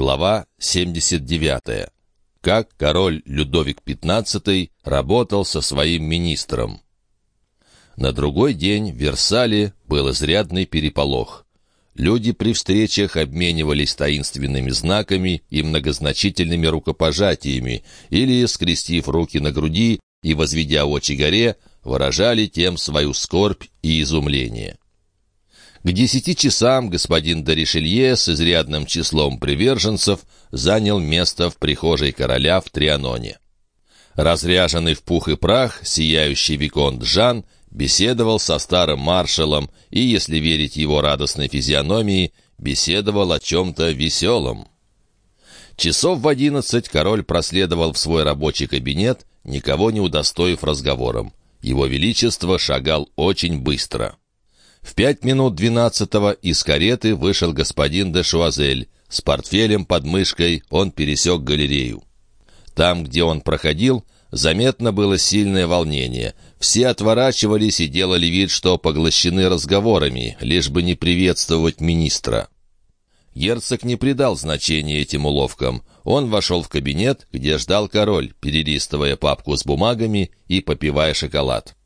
Глава 79. Как король Людовик XV работал со своим министром. На другой день в Версале был изрядный переполох. Люди при встречах обменивались таинственными знаками и многозначительными рукопожатиями или, скрестив руки на груди и возведя очи горе, выражали тем свою скорбь и изумление. К десяти часам господин Доришелье с изрядным числом приверженцев занял место в прихожей короля в Трианоне. Разряженный в пух и прах, сияющий Виконт Жан беседовал со старым маршалом и, если верить его радостной физиономии, беседовал о чем-то веселом. Часов в одиннадцать король проследовал в свой рабочий кабинет, никого не удостоив разговором. Его Величество шагал очень быстро. В пять минут двенадцатого из кареты вышел господин де Шуазель. С портфелем под мышкой он пересек галерею. Там, где он проходил, заметно было сильное волнение. Все отворачивались и делали вид, что поглощены разговорами, лишь бы не приветствовать министра. Герцог не придал значения этим уловкам. Он вошел в кабинет, где ждал король, перелистывая папку с бумагами и попивая шоколад.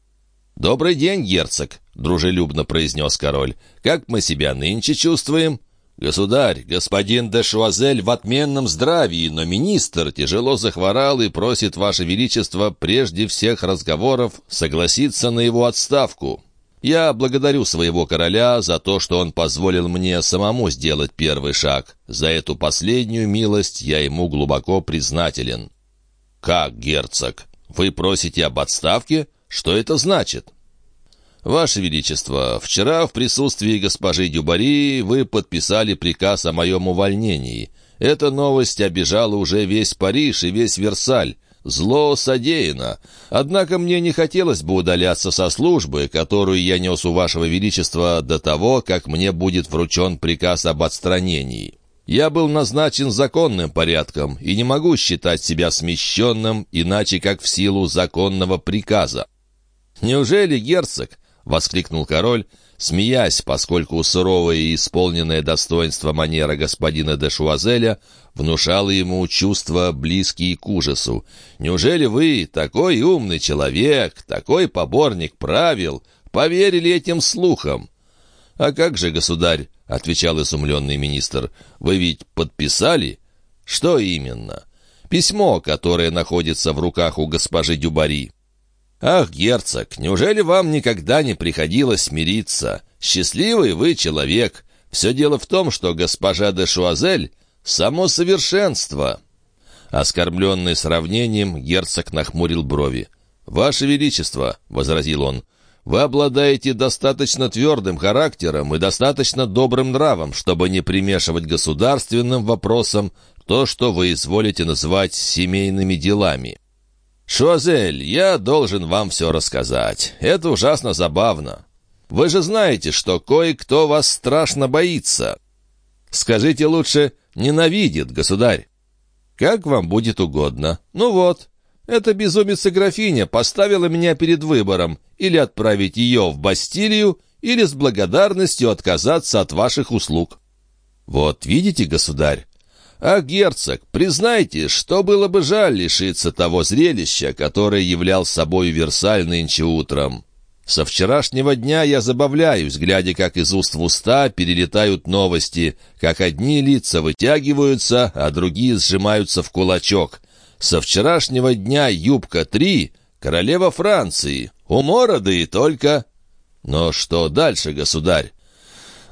«Добрый день, герцог!» — дружелюбно произнес король. «Как мы себя нынче чувствуем?» «Государь, господин де Шуазель в отменном здравии, но министр тяжело захворал и просит Ваше Величество прежде всех разговоров согласиться на его отставку. Я благодарю своего короля за то, что он позволил мне самому сделать первый шаг. За эту последнюю милость я ему глубоко признателен». «Как, герцог? Вы просите об отставке?» Что это значит? «Ваше Величество, вчера в присутствии госпожи Дюбари вы подписали приказ о моем увольнении. Эта новость обижала уже весь Париж и весь Версаль. Зло содеяно. Однако мне не хотелось бы удаляться со службы, которую я нес у Вашего Величества до того, как мне будет вручен приказ об отстранении. Я был назначен законным порядком и не могу считать себя смещенным, иначе как в силу законного приказа. «Неужели герцог?» — воскликнул король, смеясь, поскольку суровое и исполненное достоинство манера господина де Шуазеля внушало ему чувства, близкие к ужасу. «Неужели вы, такой умный человек, такой поборник правил, поверили этим слухам?» «А как же, государь?» — отвечал изумленный министр. «Вы ведь подписали?» «Что именно?» «Письмо, которое находится в руках у госпожи Дюбари». «Ах, герцог, неужели вам никогда не приходилось смириться? Счастливый вы человек. Все дело в том, что госпожа де Шуазель — само совершенство». Оскорбленный сравнением, герцог нахмурил брови. «Ваше Величество», — возразил он, — «вы обладаете достаточно твердым характером и достаточно добрым нравом, чтобы не примешивать государственным вопросам то, что вы изволите называть семейными делами. «Шуазель, я должен вам все рассказать. Это ужасно забавно. Вы же знаете, что кое-кто вас страшно боится. Скажите лучше, ненавидит, государь. Как вам будет угодно. Ну вот, эта безумица-графиня поставила меня перед выбором или отправить ее в Бастилию, или с благодарностью отказаться от ваших услуг. Вот видите, государь, а герцог, признайте, что было бы жаль лишиться того зрелища, которое являл собой Версаль нынче утром. Со вчерашнего дня я забавляюсь, глядя, как из уст в уста перелетают новости, как одни лица вытягиваются, а другие сжимаются в кулачок. Со вчерашнего дня юбка-3, королева Франции, умора и только... Но что дальше, государь?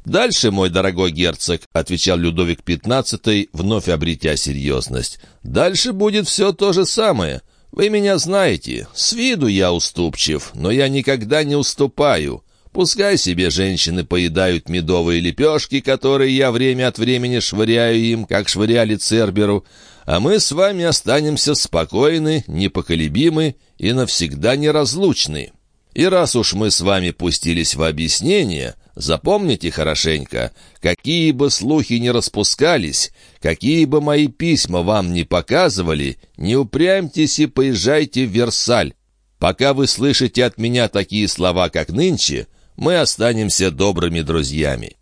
«Дальше, мой дорогой герцог», — отвечал Людовик XV, вновь обретя серьезность, — «дальше будет все то же самое. Вы меня знаете. С виду я уступчив, но я никогда не уступаю. Пускай себе женщины поедают медовые лепешки, которые я время от времени швыряю им, как швыряли Церберу, а мы с вами останемся спокойны, непоколебимы и навсегда неразлучны». И раз уж мы с вами пустились в объяснение, запомните хорошенько, какие бы слухи ни распускались, какие бы мои письма вам не показывали, не упрямьтесь и поезжайте в Версаль. Пока вы слышите от меня такие слова, как нынче, мы останемся добрыми друзьями.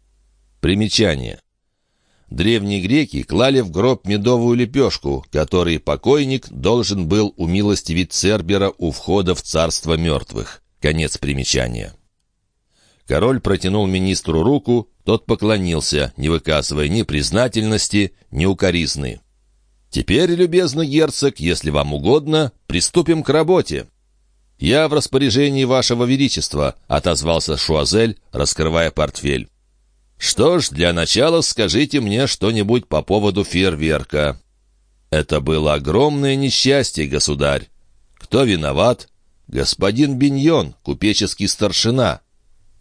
Примечание. Древние греки клали в гроб медовую лепешку, которой покойник должен был умилостивить Цербера у входа в царство мертвых. Конец примечания. Король протянул министру руку, тот поклонился, не выказывая ни признательности, ни укоризны. «Теперь, любезный герцог, если вам угодно, приступим к работе». «Я в распоряжении вашего величества», — отозвался Шуазель, раскрывая портфель. «Что ж, для начала скажите мне что-нибудь по поводу фейерверка». «Это было огромное несчастье, государь. Кто виноват?» «Господин Биньон, купеческий старшина».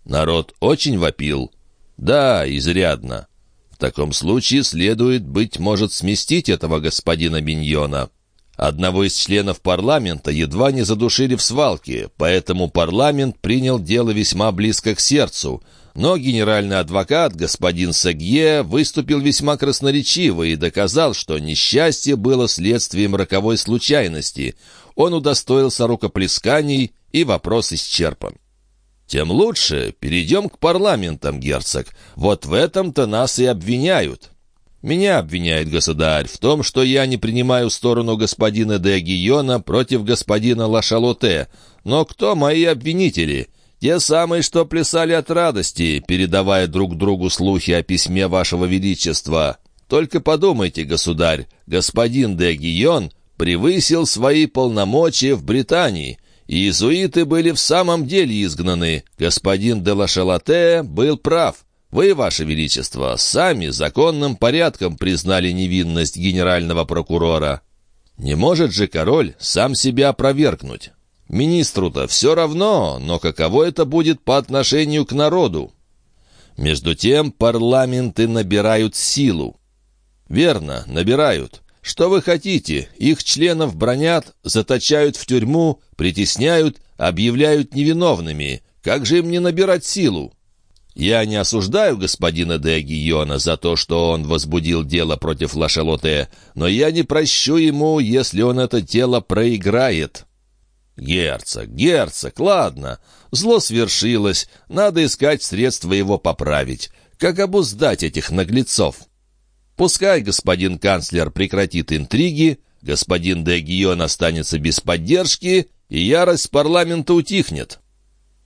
Народ очень вопил. «Да, изрядно. В таком случае следует, быть может, сместить этого господина Биньона». Одного из членов парламента едва не задушили в свалке, поэтому парламент принял дело весьма близко к сердцу — но генеральный адвокат, господин Сагье, выступил весьма красноречиво и доказал, что несчастье было следствием роковой случайности. Он удостоился рукоплесканий, и вопрос исчерпан. «Тем лучше. Перейдем к парламентам, герцог. Вот в этом-то нас и обвиняют». «Меня обвиняет государь в том, что я не принимаю сторону господина де Гийона против господина Лашалоте. Но кто мои обвинители? Те самые, что плясали от радости, передавая друг другу слухи о письме вашего величества. Только подумайте, государь, господин де Гион превысил свои полномочия в Британии. Иезуиты были в самом деле изгнаны. Господин де Лашалате был прав. Вы, Ваше Величество, сами законным порядком признали невинность генерального прокурора. Не может же король сам себя опровергнуть. Министру-то все равно, но каково это будет по отношению к народу? Между тем парламенты набирают силу. Верно, набирают. Что вы хотите? Их членов бронят, заточают в тюрьму, притесняют, объявляют невиновными. Как же им не набирать силу? Я не осуждаю господина де Гийона за то, что он возбудил дело против Лашалоте, но я не прощу ему, если он это дело проиграет. «Герцог, герцог, ладно. Зло свершилось, надо искать средства его поправить. Как обуздать этих наглецов?» Пускай господин канцлер прекратит интриги, господин де Гион останется без поддержки, и ярость парламента утихнет.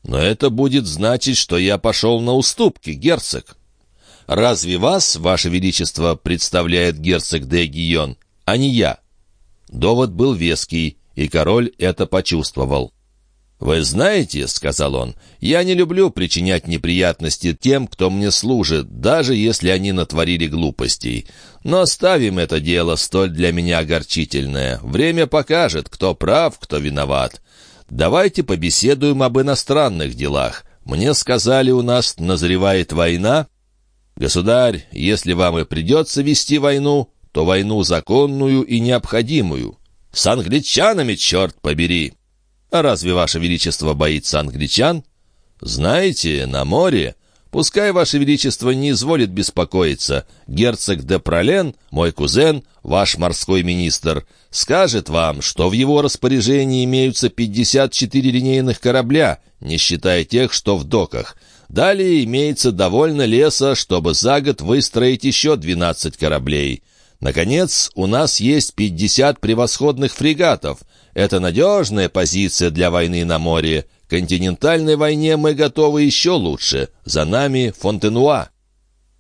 Но это будет значить, что я пошел на уступки, герцог. Разве вас, ваше величество, представляет герцог де Гион, а не я? Довод был веский, и король это почувствовал. «Вы знаете, — сказал он, — я не люблю причинять неприятности тем, кто мне служит, даже если они натворили глупостей. Но оставим это дело столь для меня огорчительное. Время покажет, кто прав, кто виноват. Давайте побеседуем об иностранных делах. Мне сказали, у нас назревает война. Государь, если вам и придется вести войну, то войну законную и необходимую. С англичанами, черт побери! А разве Ваше Величество боится англичан? Знаете, на море... Пускай Ваше Величество не изволит беспокоиться. Герцог де Пролен, мой кузен, ваш морской министр, скажет вам, что в его распоряжении имеются 54 линейных корабля, не считая тех, что в доках. Далее имеется довольно леса, чтобы за год выстроить еще 12 кораблей. Наконец, у нас есть 50 превосходных фрегатов. Это надежная позиция для войны на море. Континентальной войне мы готовы еще лучше. За нами Фонтенуа.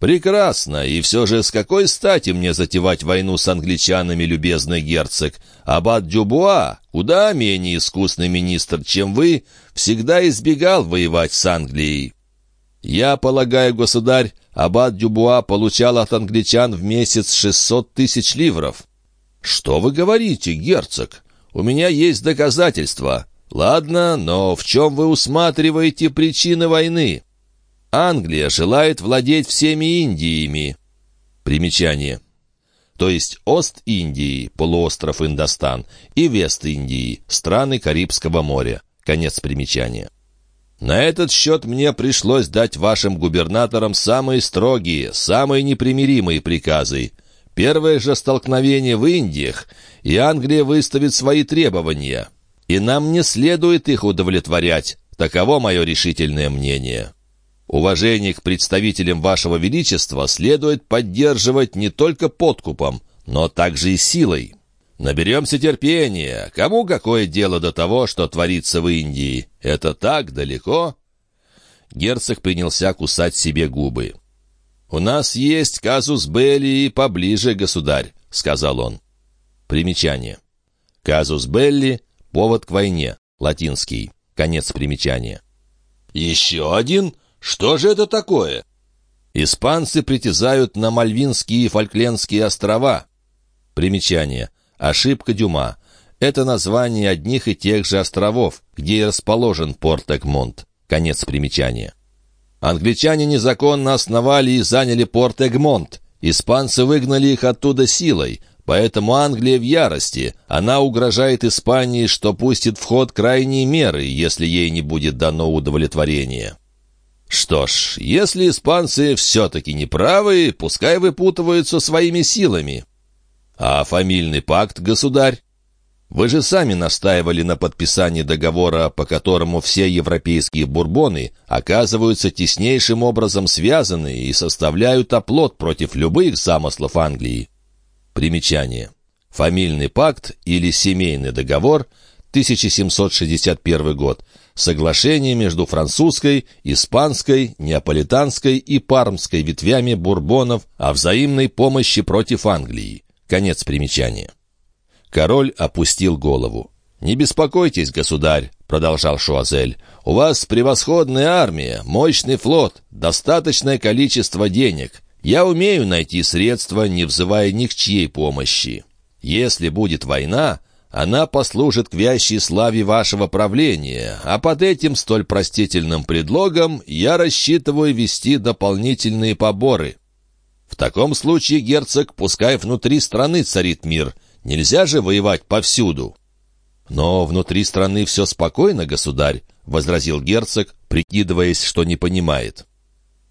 «Прекрасно, и все же с какой стати мне затевать войну с англичанами, любезный герцог? Аббат Дюбуа, куда менее искусный министр, чем вы, всегда избегал воевать с Англией. Я полагаю, государь, аббат Дюбуа получал от англичан в месяц шестьсот тысяч ливров. Что вы говорите, герцог? У меня есть доказательства. Ладно, но в чем вы усматриваете причины войны? Англия желает владеть всеми Индиями. Примечание. То есть Ост-Индии, полуостров Индостан, и Вест-Индии, страны Карибского моря. Конец примечания. На этот счет мне пришлось дать вашим губернаторам самые строгие, самые непримиримые приказы. Первое же столкновение в Индиях, и Англия выставит свои требования. И нам не следует их удовлетворять. Таково мое решительное мнение». Уважение к представителям вашего величества следует поддерживать не только подкупом, но также и силой. Наберемся терпения. Кому какое дело до того, что творится в Индии? Это так далеко?» Герцог принялся кусать себе губы. «У нас есть казус Белли поближе, государь», — сказал он. Примечание. Казус Белли — повод к войне, латинский. Конец примечания. «Еще один? Что же это такое?» Испанцы притязают на Мальвинские и Фольклендские острова. Примечание. Ошибка Дюма. Это название одних и тех же островов, где и расположен порт Эгмонт. Конец примечания. Англичане незаконно основали и заняли порт Эгмонт. Испанцы выгнали их оттуда силой, поэтому Англия в ярости. Она угрожает Испании, что пустит в ход крайние меры, если ей не будет дано удовлетворение. Что ж, если испанцы все-таки неправы, пускай выпутываются своими силами. А фамильный пакт, государь? Вы же сами настаивали на подписании договора, по которому все европейские бурбоны оказываются теснейшим образом связаны и составляют оплот против любых замыслов Англии. Примечание. Фамильный пакт или семейный договор 1761 год. Соглашение между французской, испанской, неаполитанской и пармской ветвями бурбонов о взаимной помощи против Англии. Конец примечания. Король опустил голову. «Не беспокойтесь, государь», — продолжал Шуазель. «У вас превосходная армия, мощный флот, достаточное количество денег. Я умею найти средства, не взывая ни к чьей помощи. Если будет война, она послужит к вящей славе вашего правления, а под этим столь простительным предлогом я рассчитываю вести дополнительные поборы. В таком случае, герцог, пускай внутри страны царит мир, Нельзя же воевать повсюду». «Но внутри страны все спокойно, государь», — возразил герцог, прикидываясь, что не понимает.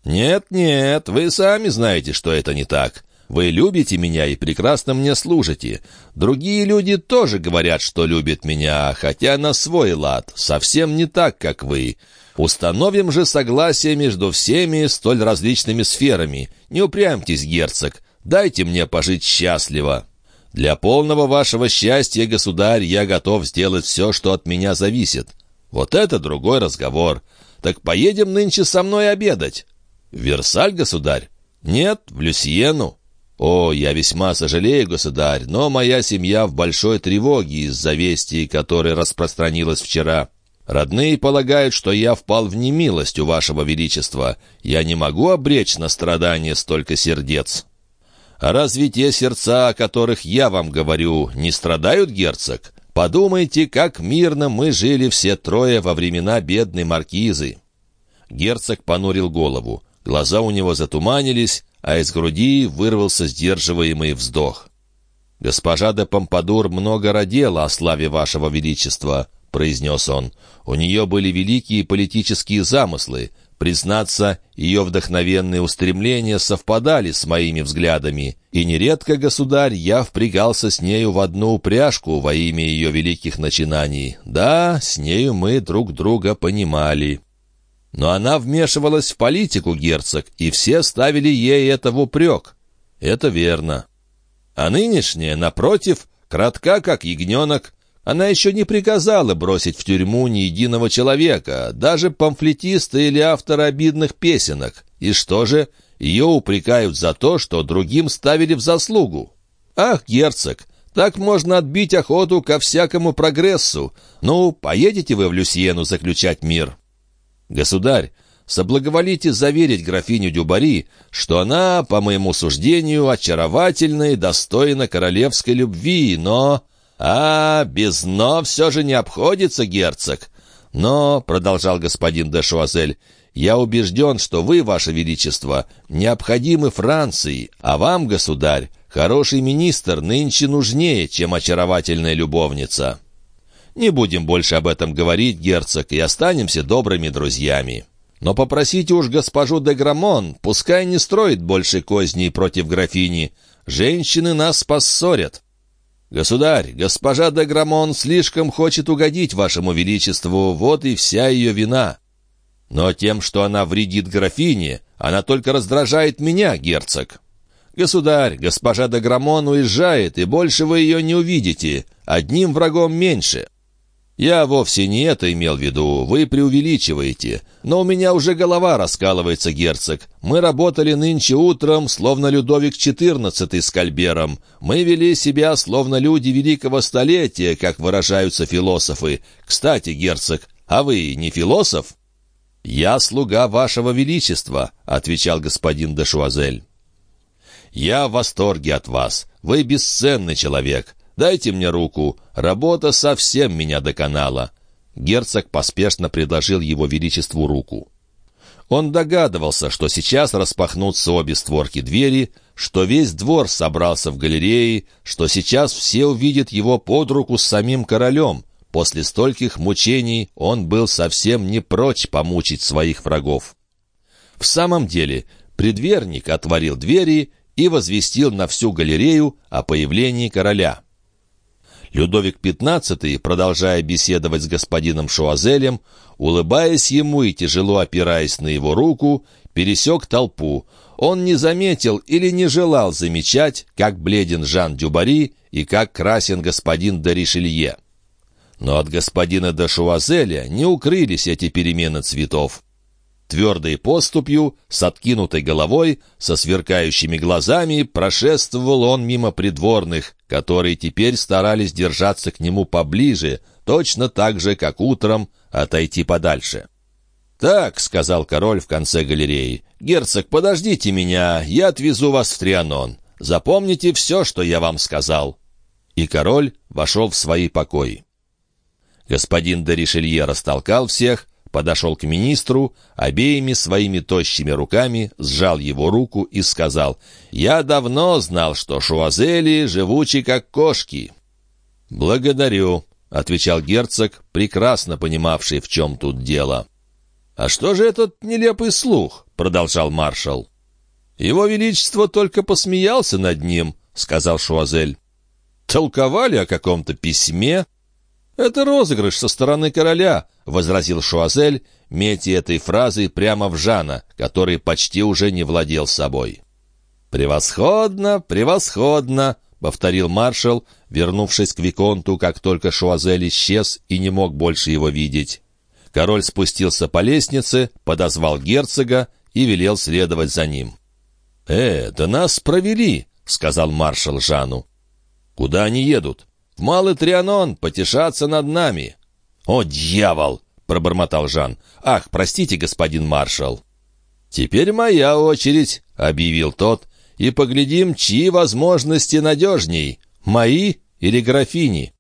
«Нет-нет, вы сами знаете, что это не так. Вы любите меня и прекрасно мне служите. Другие люди тоже говорят, что любят меня, хотя на свой лад, совсем не так, как вы. Установим же согласие между всеми столь различными сферами. Не упрямьтесь, герцог, дайте мне пожить счастливо». Для полного вашего счастья, государь, я готов сделать все, что от меня зависит. Вот это другой разговор. Так поедем нынче со мной обедать. В Версаль, государь? Нет, в Люсьену. О, я весьма сожалею, государь, но моя семья в большой тревоге из-за вести, которая распространилась вчера. Родные полагают, что я впал в немилость у вашего величества. Я не могу обречь на страдания столько сердец». Разве те сердца, о которых я вам говорю, не страдают, герцог? Подумайте, как мирно мы жили все трое во времена бедной маркизы». Герцог понурил голову. Глаза у него затуманились, а из груди вырвался сдерживаемый вздох. «Госпожа де Помпадур много родила о славе вашего величества», — произнес он. «У нее были великие политические замыслы, Признаться, ее вдохновенные устремления совпадали с моими взглядами, и нередко, государь, я впрягался с нею в одну упряжку во имя ее великих начинаний. Да, с нею мы друг друга понимали. Но она вмешивалась в политику, герцог, и все ставили ей это в упрек. Это верно. А нынешняя, напротив, кратка, как ягненок, она еще не приказала бросить в тюрьму ни единого человека, даже памфлетиста или автора обидных песенок. И что же? Ее упрекают за то, что другим ставили в заслугу. Ах, герцог, так можно отбить охоту ко всякому прогрессу. Ну, поедете вы в Люсьену заключать мир? Государь, соблаговолите заверить графиню Дюбари, что она, по моему суждению, очаровательна и достойна королевской любви, но... «А, без «но» все же не обходится, герцог. Но, — продолжал господин де Шуазель, — я убежден, что вы, ваше величество, необходимы Франции, а вам, государь, хороший министр нынче нужнее, чем очаровательная любовница. Не будем больше об этом говорить, герцог, и останемся добрыми друзьями. Но попросите уж госпожу де Грамон, пускай не строит больше козней против графини. Женщины нас поссорят». «Государь, госпожа де Грамон слишком хочет угодить вашему величеству, вот и вся ее вина». Но тем, что она вредит графине, она только раздражает меня, герцог. Государь, госпожа де Грамон уезжает, и больше вы ее не увидите. Одним врагом меньше. Я вовсе не это имел в виду, вы преувеличиваете. Но у меня уже голова раскалывается, герцог. Мы работали нынче утром, словно Людовик XIV с Кальбером. Мы вели себя, словно люди великого столетия, как выражаются философы. Кстати, герцог, а вы не философ? «Я слуга вашего величества», — отвечал господин де Шуазель. «Я в восторге от вас. Вы бесценный человек. «Дайте мне руку. Работа совсем меня доконала». Герцог поспешно предложил его величеству руку. Он догадывался, что сейчас распахнутся обе створки двери, что весь двор собрался в галерее, что сейчас все увидят его под руку с самим королем. После стольких мучений он был совсем не прочь помучить своих врагов. В самом деле, предверник отворил двери и возвестил на всю галерею о появлении короля. Людовик XV, продолжая беседовать с господином Шуазелем, улыбаясь ему и тяжело опираясь на его руку, пересек толпу. Он не заметил или не желал замечать, как бледен Жан Дюбари и как красен господин де Ришелье. Но от господина де Шуазеля не укрылись эти перемены цветов. Твердой поступью, с откинутой головой, со сверкающими глазами прошествовал он мимо придворных, которые теперь старались держаться к нему поближе, точно так же, как утром, отойти подальше. «Так», — сказал король в конце галереи, — «герцог, подождите меня, я отвезу вас в Трианон. Запомните все, что я вам сказал». И король вошел в свои покои. Господин де Ришелье растолкал всех, подошел к министру, обеими своими тощими руками сжал его руку и сказал, «Я давно знал, что шуазели живучи, как кошки». «Благодарю», — отвечал герцог, прекрасно понимавший, в чем тут дело. «А что же этот нелепый слух?» — продолжал маршал. «Его Величество только посмеялся над ним», — сказал Шуазель. «Толковали о каком-то письме?» «Это розыгрыш со стороны короля», — возразил Шуазель, метя этой фразой прямо в Жана, который почти уже не владел собой. «Превосходно, превосходно!» — повторил маршал, вернувшись к Виконту, как только Шуазель исчез и не мог больше его видеть. Король спустился по лестнице, подозвал герцога и велел следовать за ним. «Э, да нас провели!» — сказал маршал Жану. «Куда они едут?» Малый Трианон потешаться над нами». «О, дьявол!» — пробормотал Жан. «Ах, простите, господин маршал». «Теперь моя очередь», — объявил тот, «и поглядим, чьи возможности надежней, мои или графини».